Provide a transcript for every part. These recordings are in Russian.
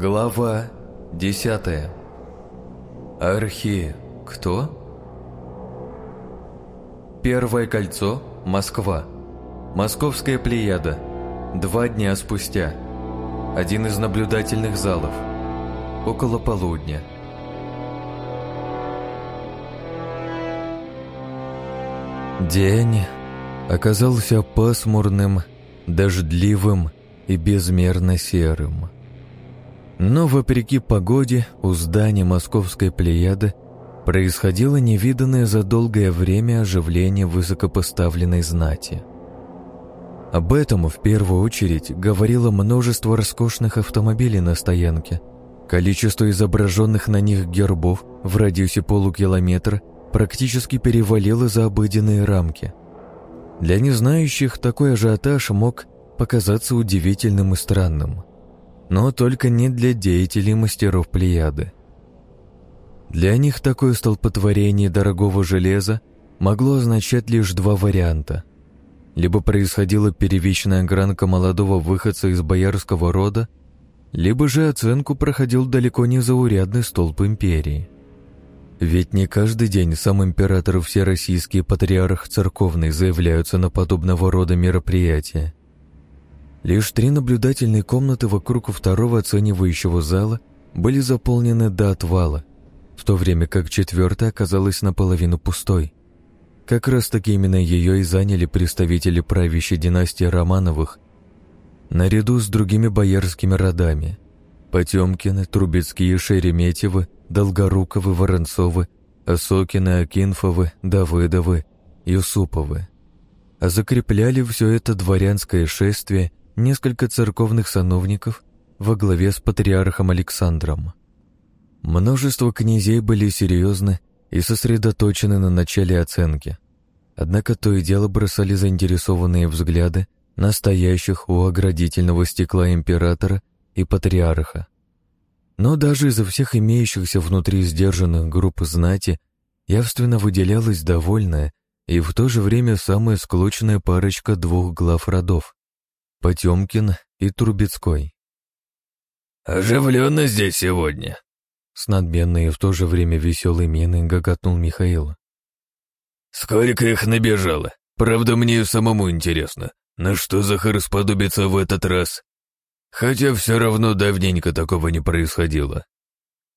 Глава десятая. Архи... кто? Первое кольцо. Москва. Московская плеяда. Два дня спустя. Один из наблюдательных залов. Около полудня. День оказался пасмурным, дождливым и безмерно серым. Но, вопреки погоде, у здания Московской Плеяды происходило невиданное за долгое время оживление высокопоставленной знати. Об этом в первую очередь говорило множество роскошных автомобилей на стоянке. Количество изображенных на них гербов в радиусе полукилометра практически перевалило за обыденные рамки. Для незнающих такой ажиотаж мог показаться удивительным и странным – но только не для деятелей мастеров Плеяды. Для них такое столпотворение дорогого железа могло означать лишь два варианта. Либо происходила первичная гранка молодого выходца из боярского рода, либо же оценку проходил далеко не заурядный столб империи. Ведь не каждый день сам император и все российские патриарх церковный заявляются на подобного рода мероприятия. Лишь три наблюдательные комнаты вокруг второго оценивающего зала были заполнены до отвала, в то время как четвертая оказалась наполовину пустой. Как раз-таки именно ее и заняли представители правящей династии Романовых, наряду с другими боярскими родами – Потемкины, Трубецкие, Шереметьевы, Долгоруковы, Воронцовы, Осокины, Акинфовы, Давыдовы, Юсуповы. А закрепляли все это дворянское шествие несколько церковных сановников во главе с патриархом Александром. Множество князей были серьезны и сосредоточены на начале оценки. Однако то и дело бросали заинтересованные взгляды на стоящих у оградительного стекла императора и патриарха. Но даже изо всех имеющихся внутри сдержанных групп знати явственно выделялась довольная и в то же время самая склочная парочка двух глав родов Потемкин и Трубецкой. «Оживленно здесь сегодня», — с надменной и в то же время веселой миной гоготнул Михаил. «Сколько их набежало? Правда, мне самому интересно, на что Захар сподобится в этот раз? Хотя все равно давненько такого не происходило.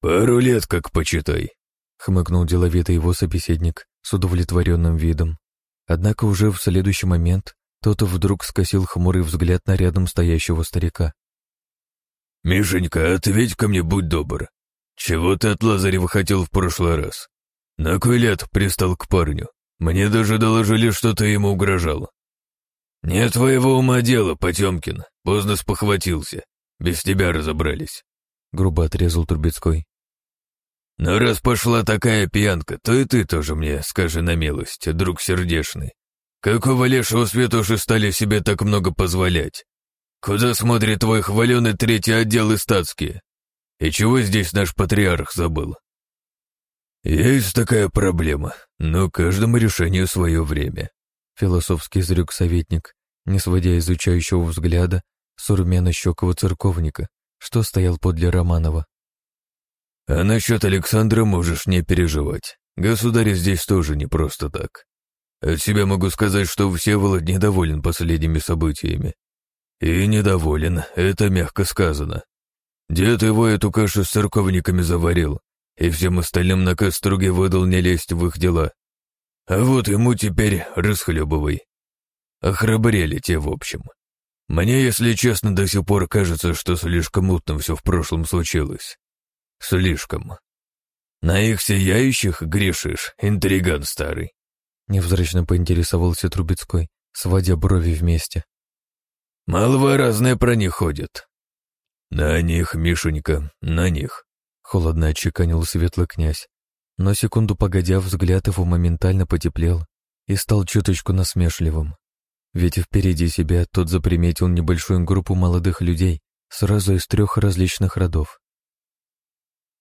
Пару лет, как почитай», — хмыкнул деловитый его собеседник с удовлетворенным видом. Однако уже в следующий момент тот вдруг скосил хмурый взгляд на рядом стоящего старика. «Мишенька, ответь ко мне, будь добр. Чего ты от Лазарева хотел в прошлый раз? На кой лет пристал к парню? Мне даже доложили, что ты ему угрожал». «Не твоего ума дело, Потемкин. Поздно спохватился. Без тебя разобрались», — грубо отрезал Трубецкой. «Но раз пошла такая пьянка, то и ты тоже мне скажи на милость, друг сердешный. Какого лешего святоши стали себе так много позволять? Куда смотрит твой хваленый третий отдел и статские? И чего здесь наш патриарх забыл? Есть такая проблема, но каждому решению свое время. Философский изрек советник, не сводя изучающего взгляда с урмяно-щекого церковника, что стоял подле Романова. А насчет Александра можешь не переживать. Государь здесь тоже не просто так. От себя могу сказать, что Всеволод недоволен последними событиями. И недоволен, это мягко сказано. Дед его эту кашу с церковниками заварил, и всем остальным на коструге выдал не лезть в их дела. А вот ему теперь расхлебывай. Охрабрели те, в общем. Мне, если честно, до сих пор кажется, что слишком мутно все в прошлом случилось. Слишком. На их сияющих грешишь, интриган старый. Невзрачно поинтересовался Трубецкой, сводя брови вместе. «Молва разная про них ходит». «На них, Мишенька, на них», — холодно отчеканил светлый князь. Но секунду погодя, взгляд его моментально потеплел и стал чуточку насмешливым. Ведь впереди себя тот заприметил небольшую группу молодых людей, сразу из трех различных родов.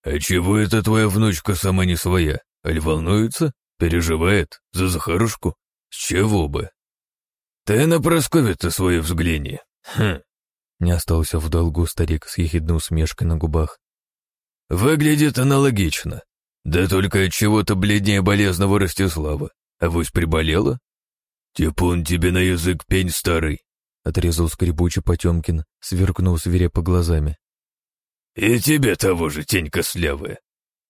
«А чего это твоя внучка сама не своя? Аль волнуется?» Переживает? За Захарушку? С чего бы? Ты на Прасковья-то свою взгляни. Хм. Не остался в долгу старик с ехидной усмешкой на губах. «Выглядит аналогично. Да только от чего-то бледнее болезного Ростислава. А вось приболела?» «Типун тебе на язык пень старый», — отрезал скребучий Потемкин, сверкнув свирепо глазами. «И тебе того же, тень кослявая!»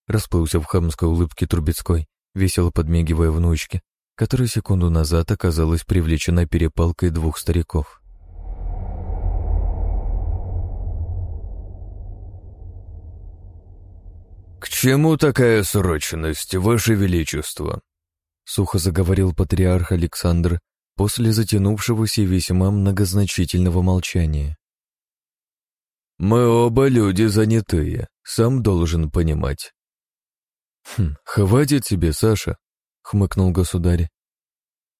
Расплылся в хамской улыбке Трубецкой, весело подмигивая внучке, которая секунду назад оказалась привлечена перепалкой двух стариков. «К чему такая срочность, Ваше Величество?» Сухо заговорил патриарх Александр после затянувшегося весьма многозначительного молчания. «Мы оба люди занятые, сам должен понимать». «Хм, хватит тебе, Саша», — хмыкнул государь.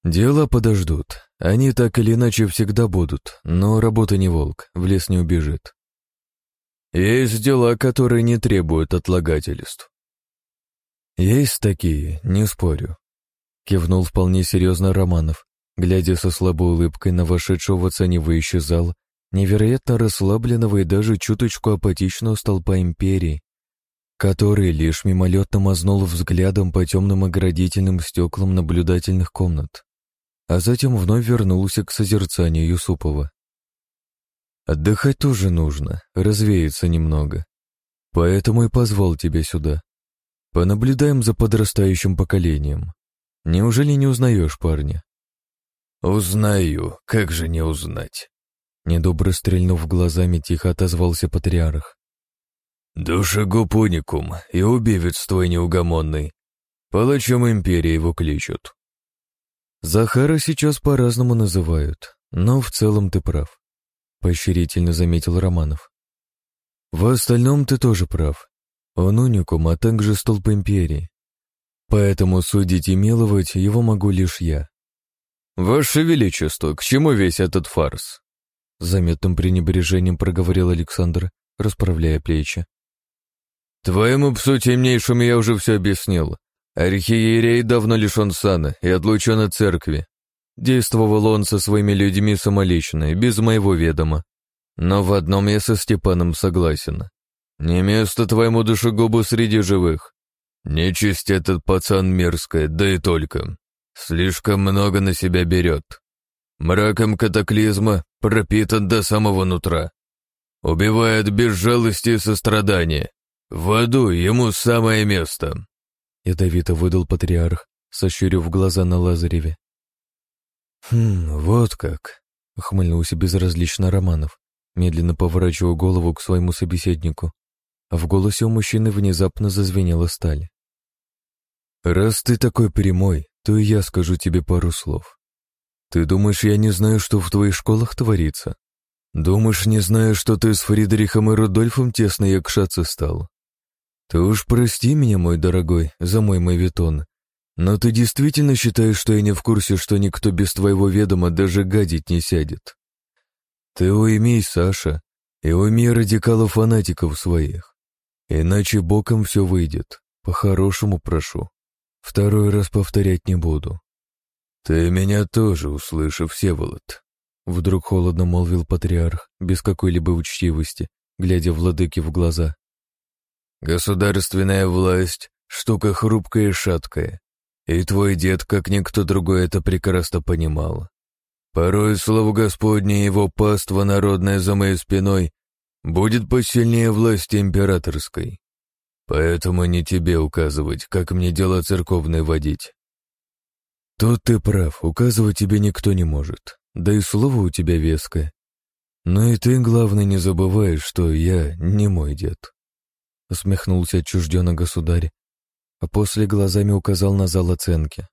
«Дела подождут. Они так или иначе всегда будут, но работа не волк, в лес не убежит. Есть дела, которые не требуют отлагательств». «Есть такие, не спорю», — кивнул вполне серьезно Романов, глядя со слабой улыбкой на вошедшего в оценивающий зал невероятно расслабленного и даже чуточку апатичного столпа империи, который лишь мимолетно мазнул взглядом по темным оградительным стеклам наблюдательных комнат, а затем вновь вернулся к созерцанию Юсупова. «Отдыхать тоже нужно, развеяться немного. Поэтому и позвал тебя сюда. Понаблюдаем за подрастающим поколением. Неужели не узнаешь парня?» «Узнаю, как же не узнать?» Недобро стрельнув глазами, тихо отозвался патриарх. «Душегуб уникум и убивец твой неугомонный. Палачом империи его кличут». Захара сейчас по-разному называют, но в целом ты прав, — поощрительно заметил Романов. В остальном ты тоже прав. Он уникум, а также столб империи. Поэтому судить и миловать его могу лишь я. «Ваше Величество, к чему весь этот фарс?» Заметным пренебрежением проговорил Александр, расправляя плечи. «Твоему псу темнейшему я уже все объяснил. Архиерей давно лишен сана и отлучен от церкви. Действовал он со своими людьми самолично, без моего ведома. Но в одном я со Степаном согласен. Не место твоему душегубу среди живых. Нечисть этот пацан мерзкая, да и только. Слишком много на себя берет. Мраком катаклизма пропитан до самого нутра. Убивает без жалости и сострадания. В аду ему самое место. Ядовито выдал патриарх, сощурив глаза на Лазареве. «Хм, вот как», — ухмыльнулся безразлично Романов, медленно поворачивая голову к своему собеседнику, в голосе у мужчины внезапно зазвенела сталь. «Раз ты такой прямой, то и я скажу тебе пару слов. Ты думаешь, я не знаю, что в твоих школах творится? Думаешь, не знаю, что ты с Фридрихом и Рудольфом тесно якшаться стал? Ты уж прости меня, мой дорогой, за мой мавитон, но ты действительно считаешь, что я не в курсе, что никто без твоего ведома даже гадить не сядет? Ты уйми, Саша, и уйми радикалов-фанатиков своих. Иначе боком все выйдет. По-хорошему прошу. Второй раз повторять не буду. «Ты меня тоже услышав, Всеволод», — вдруг холодно молвил патриарх, без какой-либо учтивости, глядя владыке в глаза. «Государственная власть — штука хрупкая и шаткая, и твой дед, как никто другой, это прекрасно понимал. Порой слово Господне его паства народная за моей спиной будет посильнее власти императорской. Поэтому не тебе указывать, как мне дела церковные водить. Тут ты прав, указывать тебе никто не может, да и слово у тебя веское. Но и ты, главное, не забывай, что я не мой дед. Усмехнулся отчужденно государь, а после глазами указал на зал оценки.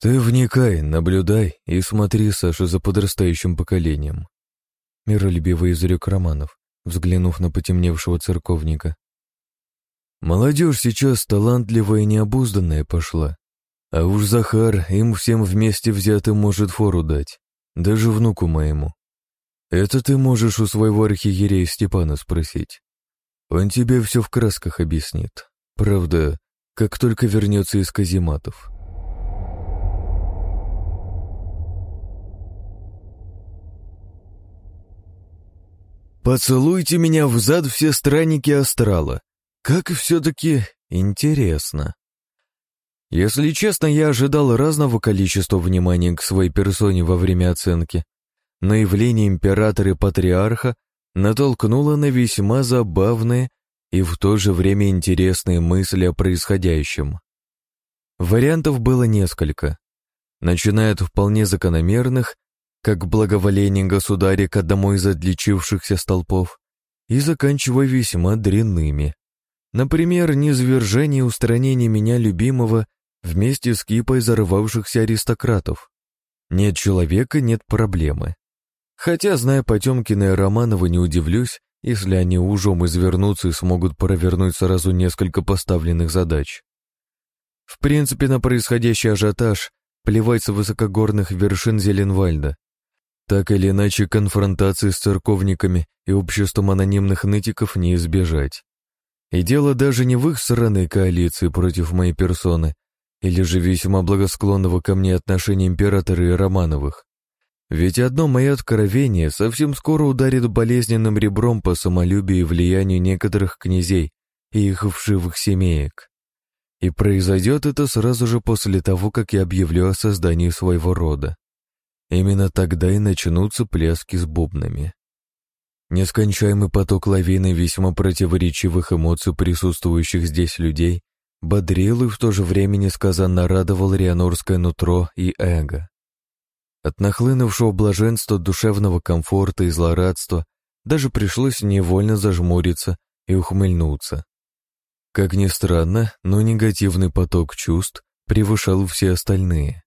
Ты вникай, наблюдай и смотри, Саша, за подрастающим поколением. Миролюбивый изрек Романов, взглянув на потемневшего церковника. Молодежь сейчас талантливая и необузданная пошла. А уж Захар им всем вместе взятым может фору дать, даже внуку моему. Это ты можешь у своего архиерея Степана спросить. Он тебе все в красках объяснит. Правда, как только вернется из казематов. Поцелуйте меня в зад все странники астрала. Как все-таки интересно. Если честно, я ожидал разного количества внимания к своей персоне во время оценки, но явление императора и патриарха натолкнуло на весьма забавные и в то же время интересные мысли о происходящем. Вариантов было несколько, начиная от вполне закономерных, как благоволение государя к одному из отличившихся столпов, и заканчивая весьма дрянными. Например, низвержение и устранение меня любимого вместе с кипой зарывавшихся аристократов. Нет человека — нет проблемы. Хотя, зная Потемкина и Романова, не удивлюсь, если они ужом извернутся и смогут провернуть сразу несколько поставленных задач. В принципе, на происходящий ажиотаж плевать с высокогорных вершин Зеленвальда. Так или иначе, конфронтации с церковниками и обществом анонимных нытиков не избежать. И дело даже не в их сраной коалиции против моей персоны, или же весьма благосклонного ко мне отношения императора и Романовых. Ведь одно мое откровение совсем скоро ударит болезненным ребром по самолюбию и влиянию некоторых князей и их вшивых семеек. И произойдет это сразу же после того, как я объявлю о создании своего рода. Именно тогда и начнутся пляски с бубнами. Нескончаемый поток лавины весьма противоречивых эмоций присутствующих здесь людей бодрил и в то же время несказанно радовал рианорское нутро и эго. От нахлынувшего блаженства, душевного комфорта и злорадства даже пришлось невольно зажмуриться и ухмыльнуться. Как ни странно, но негативный поток чувств превышал все остальные.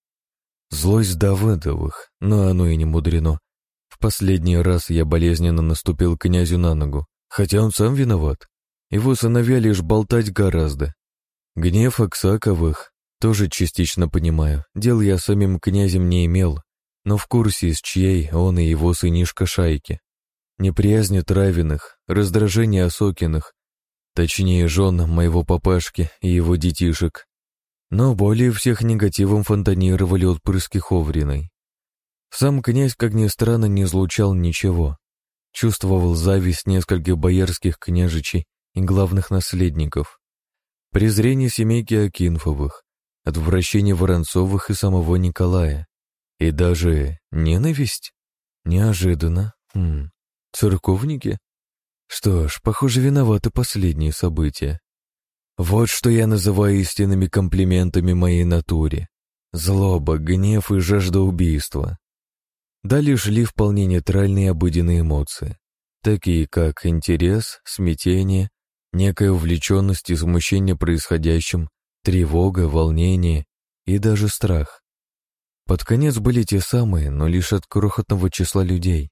Злость Давыдовых, но оно и не мудрено. В последний раз я болезненно наступил князю на ногу, хотя он сам виноват. Его сыновья лишь болтать гораздо. Гнев Аксаковых тоже частично понимаю. Дел я самим князем не имел, но в курсе, с чьей он и его сынишка шайки. Неприязнь Травиных, раздражение Осокиных, точнее жен моего папашки и его детишек. Но более всех негативом фонтанировали отпрыски Ховриной. Сам князь, как ни странно, не излучал ничего. Чувствовал зависть нескольких боярских княжичей и главных наследников. Презрение семейки Акинфовых, отвращение Воронцовых и самого Николая. И даже ненависть? Неожиданно. Хм. Церковники? Что ж, похоже, виноваты последние события. Вот что я называю истинными комплиментами моей натуре. Злоба, гнев и жажда убийства. Далее шли вполне нейтральные обыденные эмоции, такие как интерес, смятение, некая увлеченность и смущение происходящим, тревога, волнение и даже страх. Под конец были те самые, но лишь от крохотного числа людей.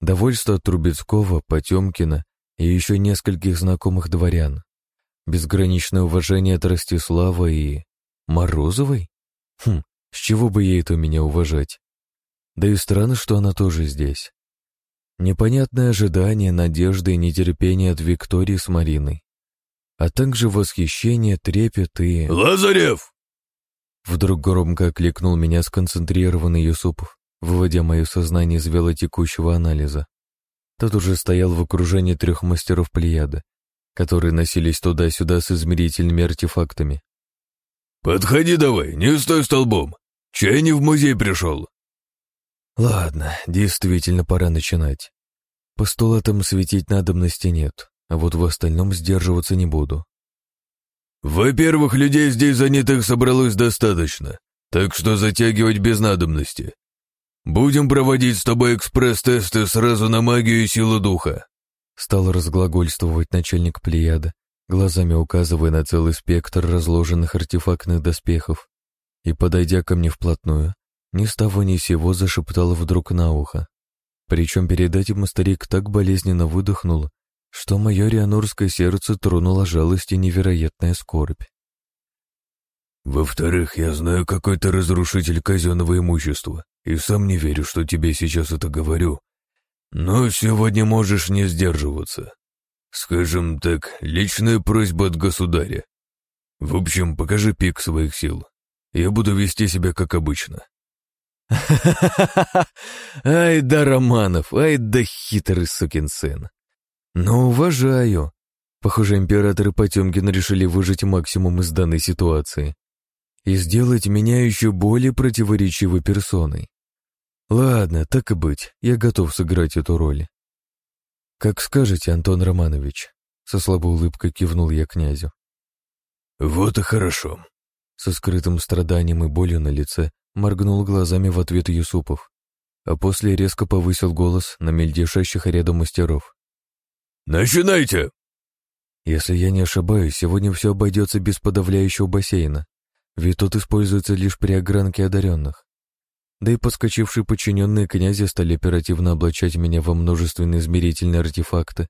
Довольство от Трубецкого, Потемкина и еще нескольких знакомых дворян. Безграничное уважение от Ростислава и... Морозовой? Хм, с чего бы ей это меня уважать? Да и странно, что она тоже здесь. Непонятное ожидание, надежда и нетерпение от Виктории с Мариной. А также восхищение, трепет и... «Лазарев!» Вдруг громко окликнул меня сконцентрированный Юсупов, выводя мое сознание из велотекущего анализа. Тот уже стоял в окружении трех мастеров Плеяда, которые носились туда-сюда с измерительными артефактами. «Подходи давай, не стой столбом! Чай не в музей пришел!» «Ладно, действительно пора начинать. Постулатам светить надобности нет, а вот в остальном сдерживаться не буду. «Во-первых, людей здесь занятых собралось достаточно, так что затягивать без надобности. Будем проводить с тобой экспресс-тесты сразу на магию и силу духа», стал разглагольствовать начальник Плеяда, глазами указывая на целый спектр разложенных артефактных доспехов, и, подойдя ко мне вплотную, ни с того ни сего зашептал вдруг на ухо. Причем перед этим старик так болезненно выдохнул, что мое рианорское сердце тронула жалость и невероятная скорбь. «Во-вторых, я знаю, какой ты разрушитель казенного имущества, и сам не верю, что тебе сейчас это говорю. Но сегодня можешь не сдерживаться. Скажем так, личная просьба от государя. В общем, покажи пик своих сил. Я буду вести себя как обычно». Ай да Романов, ай да хитрый сукин сын. Но уважаю. Похоже, император и Потемкин решили выжать максимум из данной ситуации и сделать меня еще более противоречивой персоной. Ладно, так и быть, я готов сыграть эту роль. Как скажете, Антон Романович, со слабой улыбкой кивнул я князю. Вот и хорошо. Со скрытым страданием и болью на лице моргнул глазами в ответ Юсупов, а после резко повысил голос на мельдешащих рядом мастеров. «Начинайте!» Если я не ошибаюсь, сегодня все обойдется без подавляющего бассейна, ведь тот используется лишь при огранке одаренных. Да и подскочившие подчиненные князя стали оперативно облачать меня во множественные измерительные артефакты,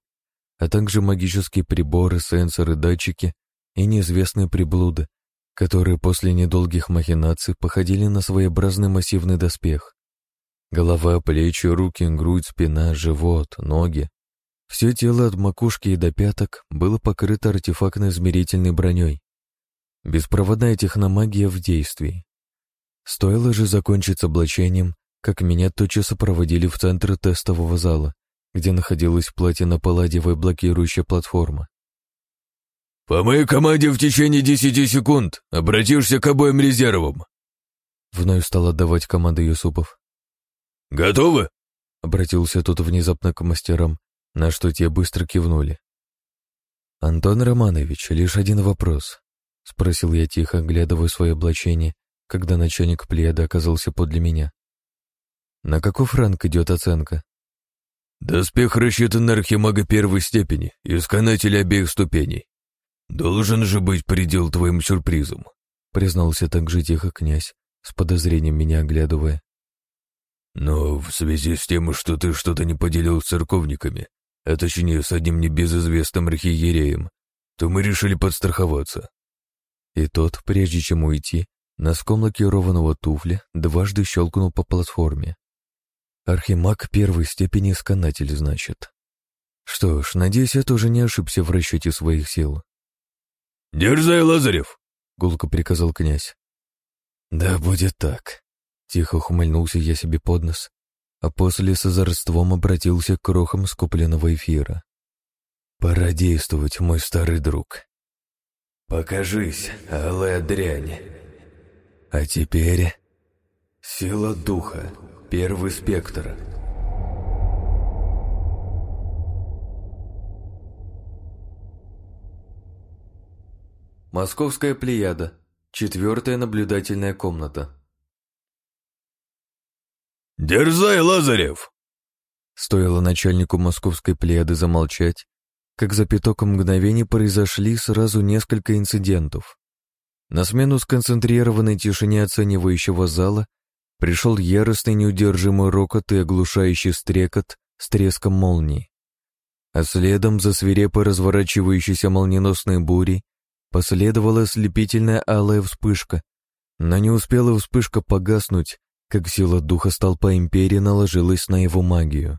а также магические приборы, сенсоры, датчики и неизвестные приблуды, которые после недолгих махинаций походили на своеобразный массивный доспех. Голова, плечи, руки, грудь, спина, живот, ноги. Все тело от макушки и до пяток было покрыто артефактно-измерительной броней, Беспроводная техномагия в действии. Стоило же закончить с облачением, как меня тотчас сопроводили в центр тестового зала, где находилась платино-палладиевая блокирующая платформа. «По моей команде в течение десяти секунд обратишься к обоим резервам!» Вновь стал отдавать команды Юсупов. «Готовы?» — обратился тот внезапно к мастерам, на что те быстро кивнули. «Антон Романович, лишь один вопрос. — спросил я тихо, оглядывая свое облачение, когда начальник пледа оказался подле меня. «На каков ранг идет оценка?» «Доспех рассчитан на архимага первой степени и сканатель обеих ступеней. Должен же быть предел твоим сюрпризом», — признался также тихо князь, с подозрением меня оглядывая. «Но в связи с тем, что ты что-то не поделил с церковниками, а точнее с одним небезызвестным архиереем, то мы решили подстраховаться. И тот, прежде чем уйти, носком лакированного туфля дважды щелкнул по платформе. Архимаг первой степени сканатель, значит. Что ж, надеюсь, я тоже не ошибся в расчете своих сил. «Дерзай, Лазарев!» — гулко приказал князь. «Да будет так», — тихо ухмыльнулся я себе под нос, а после с озорством обратился к крохам скупленного эфира. «Пора действовать, мой старый друг». «Покажись, алая дрянь!» «А теперь...» «Сила духа, первый спектр». Московская плеяда. Четвертая наблюдательная комната. «Дерзай, Лазарев!» Стоило начальнику московской плеяды замолчать, как за пяток мгновений произошли сразу несколько инцидентов. На смену сконцентрированной тишине оценивающего зала пришел яростный неудержимый рокот и оглушающий стрекот с треском молнии. А следом за свирепо разворачивающейся молниеносной бурей последовала ослепительная алая вспышка, но не успела вспышка погаснуть, как сила духа столпа Империи наложилась на его магию.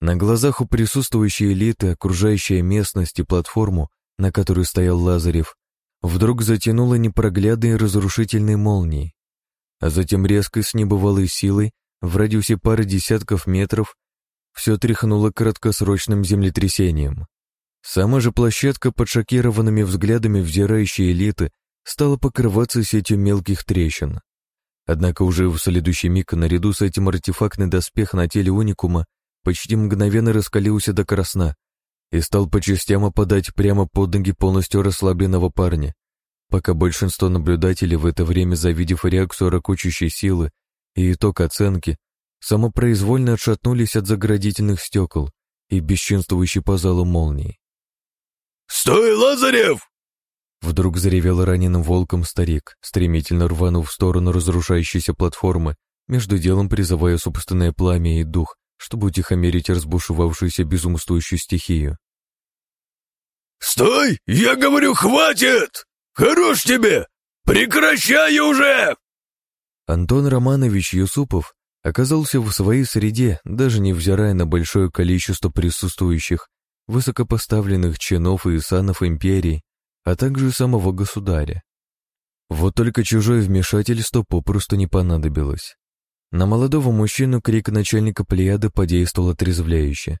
На глазах у присутствующей элиты окружающая местность и платформу, на которой стоял Лазарев, вдруг затянуло непроглядной разрушительной молнией, а затем резко с небывалой силой в радиусе пары десятков метров все тряхнуло краткосрочным землетрясением. Сама же площадка под шокированными взглядами взирающей элиты стала покрываться сетью мелких трещин. Однако уже в следующий миг наряду с этим артефактный доспех на теле уникума почти мгновенно раскалился до красна и стал по частям опадать прямо под ноги полностью расслабленного парня, пока большинство наблюдателей в это время, завидев реакцию ракучущей силы и итог оценки, самопроизвольно отшатнулись от заградительных стекол и бесчинствующей по залу молнии. «Стой, Лазарев!» Вдруг заревел раненым волком старик, стремительно рванув в сторону разрушающейся платформы, между делом призывая собственное пламя и дух чтобы утихомирить разбушевавшуюся безумствующую стихию. «Стой! Я говорю, хватит! Хорош тебе! Прекращай уже!» Антон Романович Юсупов оказался в своей среде, даже невзирая на большое количество присутствующих высокопоставленных чинов и санов империи, а также самого государя. Вот только чужое вмешательство попросту не понадобилось. На молодого мужчину крик начальника Плеяды подействовал отрезвляюще.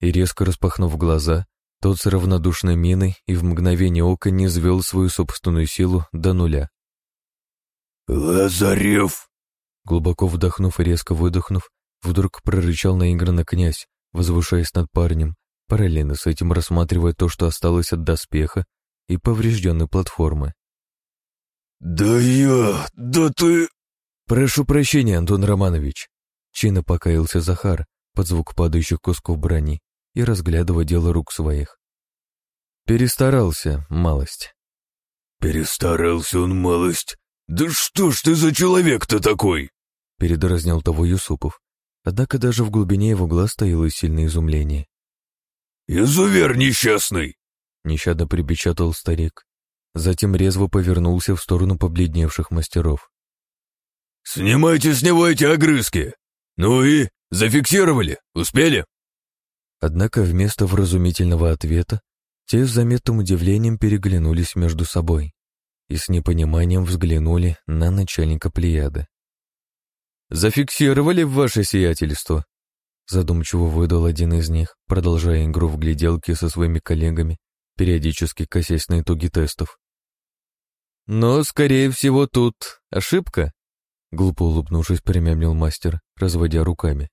И резко распахнув глаза, тот с равнодушной миной и в мгновение ока не звел свою собственную силу до нуля. «Лазарев!» Глубоко вдохнув и резко выдохнув, вдруг прорычал наигранно князь, возвышаясь над парнем, параллельно с этим рассматривая то, что осталось от доспеха и поврежденной платформы. «Да я... да ты...» «Прошу прощения, Антон Романович», — чинно покаялся Захар под звук падающих кусков брони и разглядывая дело рук своих. Перестарался, малость. «Перестарался он, малость? Да что ж ты за человек-то такой?» Передразнил того Юсупов. Однако даже в глубине его глаз стояло сильное изумление. «Изувер несчастный!» Нещадно припечатал старик. Затем резво повернулся в сторону побледневших мастеров. «Снимайте с него эти огрызки! Ну и, зафиксировали? Успели?» Однако вместо вразумительного ответа те с заметным удивлением переглянулись между собой и с непониманием взглянули на начальника Плеяды. «Зафиксировали в ваше сиятельство?» Задумчиво выдал один из них, продолжая игру в гляделки со своими коллегами, периодически косясь на итоги тестов. «Но, скорее всего, тут ошибка», — глупо улыбнувшись, примямлил мастер, разводя руками.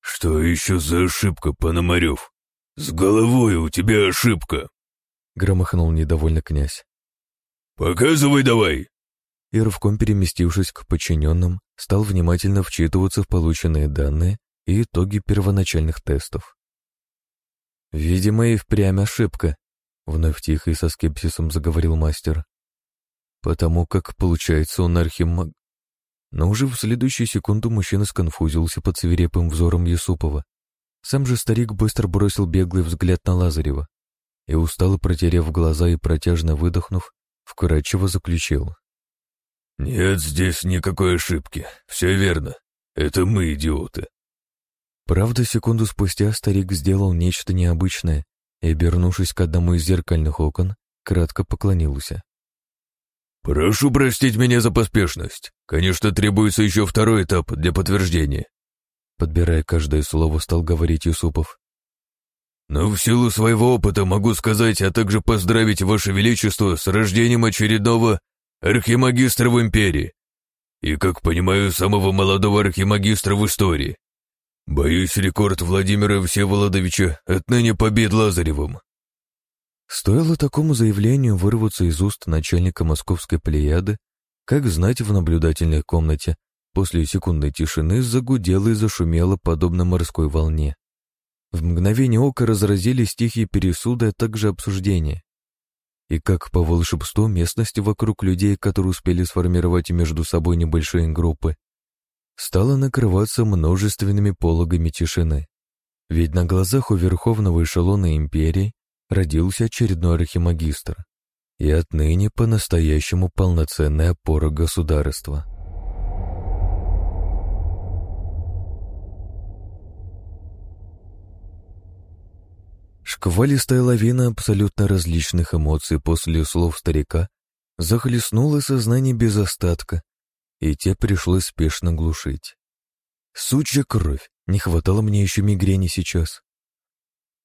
«Что еще за ошибка, Пономарев? С головой у тебя ошибка!» — громыхнул недовольно князь. «Показывай давай!» И рывком переместившись к подчиненным, стал внимательно вчитываться в полученные данные и итоги первоначальных тестов. «Видимо, и впрямь ошибка», — вновь тихо и со скепсисом заговорил мастер. «Потому как, получается, он архимаг...» Но уже в следующую секунду мужчина сконфузился под свирепым взором Юсупова. Сам же старик быстро бросил беглый взгляд на Лазарева и, устало протерев глаза и протяжно выдохнув, вкрадчиво заключил. «Нет здесь никакой ошибки. Все верно. Это мы идиоты». Правда, секунду спустя старик сделал нечто необычное и, обернувшись к одному из зеркальных окон, кратко поклонился. «Прошу простить меня за поспешность. Конечно, требуется еще второй этап для подтверждения». Подбирая каждое слово, стал говорить Юсупов. «Но в силу своего опыта могу сказать, а также поздравить Ваше Величество с рождением очередного архимагистра в Империи. И, как понимаю, самого молодого архимагистра в истории. Боюсь, рекорд Владимира Всеволодовича отныне побед Лазаревым. Стоило такому заявлению вырваться из уст начальника московской плеяды, как знать в наблюдательной комнате после секундной тишины загудело и зашумело подобно морской волне. В мгновение ока разразились тихие пересуды, а также обсуждения. И как по волшебству местности вокруг людей, которые успели сформировать между собой небольшие группы, стала накрываться множественными пологами тишины. Ведь на глазах у верховного эшелона империи родился очередной архимагистр и отныне по-настоящему полноценная опора государства. Шквалистая лавина абсолютно различных эмоций после слов старика захлестнула сознание без остатка, и те пришлось спешно глушить. Сучья кровь, не хватало мне еще мигрени сейчас.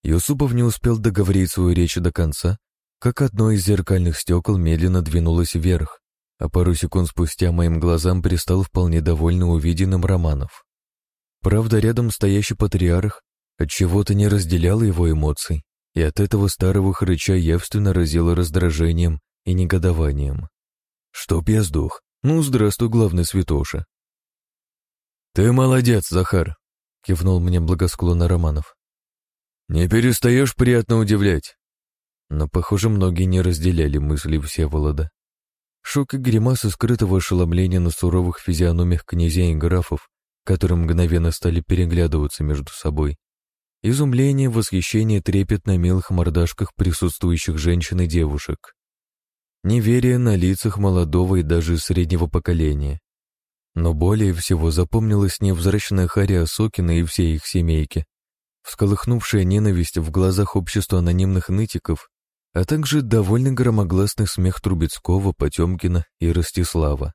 Юсупов не успел договорить свою речь до конца, как одно из зеркальных стекол медленно двинулось вверх, а пару секунд спустя моим глазам перестал вполне довольно увиденным Романов. Правда, рядом стоящий патриарх от чего то не разделял его эмоций, и от этого старого хрыча явственно разило раздражением и негодованием. Чтоб я сдох, ну, здравствуй, главный святоша. Ты молодец, Захар, кивнул мне благосклонно Романов. Не перестаешь приятно удивлять. Но, похоже, многие не разделяли мысли Всеволода. Шок и гримасы скрытого ошеломления на суровых физиономиях князей и графов, которые мгновенно стали переглядываться между собой. Изумление, восхищение, трепет на милых мордашках присутствующих женщин и девушек неверие на лицах молодого и даже среднего поколения. Но более всего запомнилась невзрачная Харя Сокина и всей их семейки, всколыхнувшая ненависть в глазах общества анонимных нытиков, а также довольно громогласный смех Трубецкого, Потемкина и Ростислава.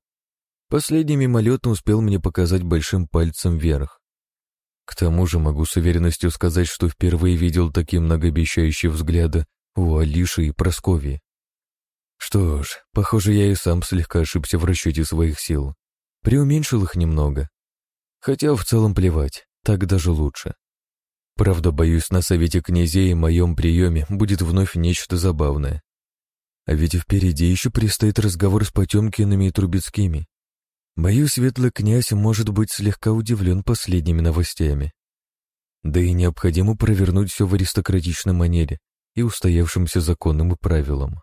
Последний мимолетно успел мне показать большим пальцем вверх. К тому же могу с уверенностью сказать, что впервые видел такие многообещающие взгляды у Алиши и Просковии. Что ж, похоже, я и сам слегка ошибся в расчете своих сил. Преуменьшил их немного. Хотя в целом плевать, так даже лучше. Правда, боюсь, на совете князей и моем приеме будет вновь нечто забавное. А ведь впереди еще предстоит разговор с Потемкиными и Трубецкими. Боюсь, светлый князь может быть слегка удивлен последними новостями. Да и необходимо провернуть все в аристократичной манере и устоявшимся законам и правилам.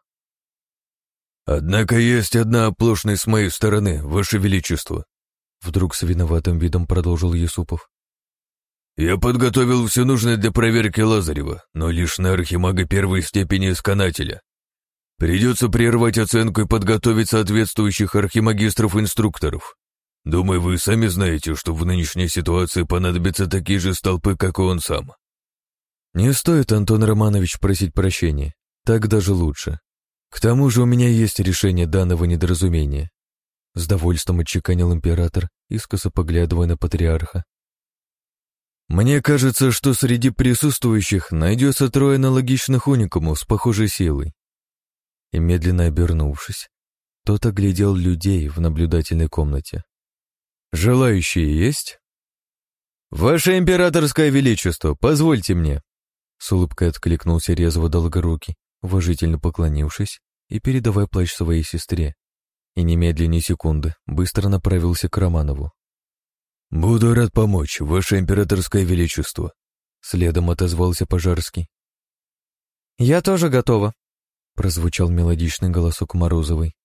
«Однако есть одна оплошность с моей стороны, Ваше Величество», вдруг с виноватым видом продолжил Юсупов. «Я подготовил все нужное для проверки Лазарева, но лишь на архимага первой степени исканателя. Придется прервать оценку и подготовить соответствующих архимагистров-инструкторов. Думаю, вы сами знаете, что в нынешней ситуации понадобятся такие же столпы, как и он сам. Не стоит, Антон Романович, просить прощения. Так даже лучше. К тому же у меня есть решение данного недоразумения. С довольством отчеканил император, искоса поглядывая на патриарха. Мне кажется, что среди присутствующих найдется трое аналогичных уникумов с похожей силой и, медленно обернувшись, тот оглядел людей в наблюдательной комнате. «Желающие есть?» «Ваше императорское величество, позвольте мне!» С улыбкой откликнулся резво долгорукий, уважительно поклонившись и передавая плащ своей сестре. И немедленно секунды быстро направился к Романову. «Буду рад помочь, ваше императорское величество», — следом отозвался Пожарский. «Я тоже готова», прозвучал мелодичный голосок Морозовой.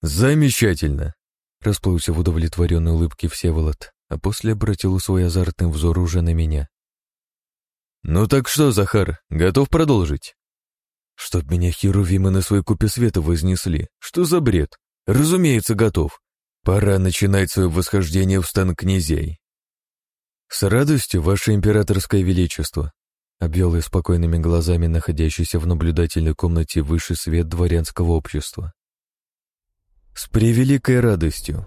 «Замечательно!» — расплылся в удовлетворенной улыбке Всеволод, а после обратил свой азартный взор уже на меня. «Ну так что, Захар, готов продолжить?» «Чтоб меня херувимы на свой купе света вознесли. Что за бред? Разумеется, готов. Пора начинать свое восхождение в стан князей». «С радостью, Ваше Императорское Величество», обвел я спокойными глазами находящийся в наблюдательной комнате высший свет дворянского общества. «С превеликой радостью!»